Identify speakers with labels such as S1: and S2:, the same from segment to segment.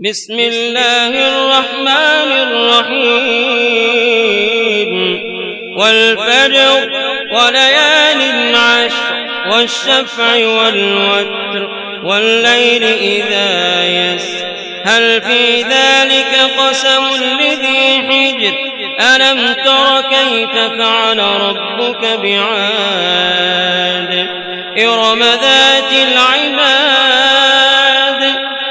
S1: بسم الله الرحمن الرحيم. والفجر وليال عشر والشفع والوتر والليل إذا يسر. هل في ذلك قسم لذي حجر؟ ألم تر كيف فعل ربك بعاد؟ إرم ذات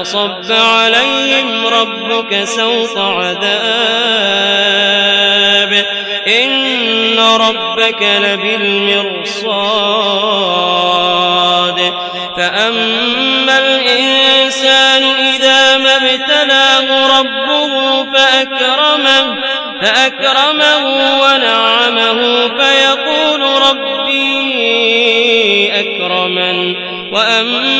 S1: فصب عليهم ربك سوط عذاب. إن ربك لبالمرصاد. فأما الإنسان إذا ما ابتلاه ربه فأكرمه فأكرمه ونعمه فيقول ربي أكرمن. وأما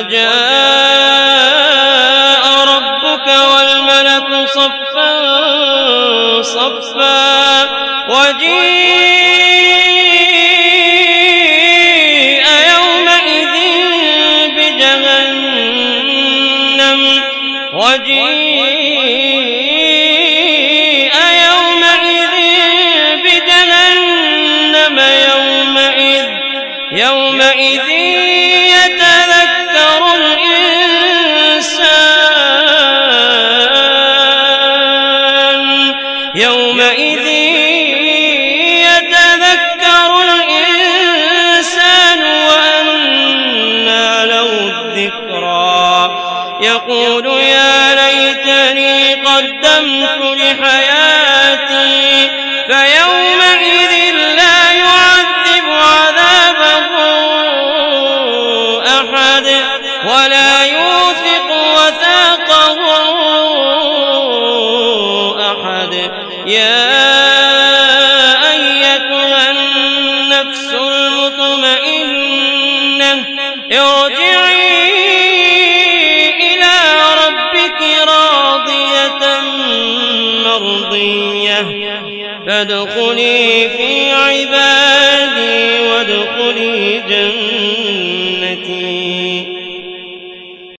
S1: وجاء ربك والملك صفا صفا وجيء يومئذ بجهنم وجيء يومئذ بجهنم يومئذ يومئذ يومئذ يتذكر الإنسان وأنى له الذكرى. يقول يا ليتني قدمت لحياتي فيومئذ لا يعذب عذابه أحد ولا النفس المطمئنة ارجعي إلى ربك راضية مرضية. فادخلي في عبادي وادخلي جنة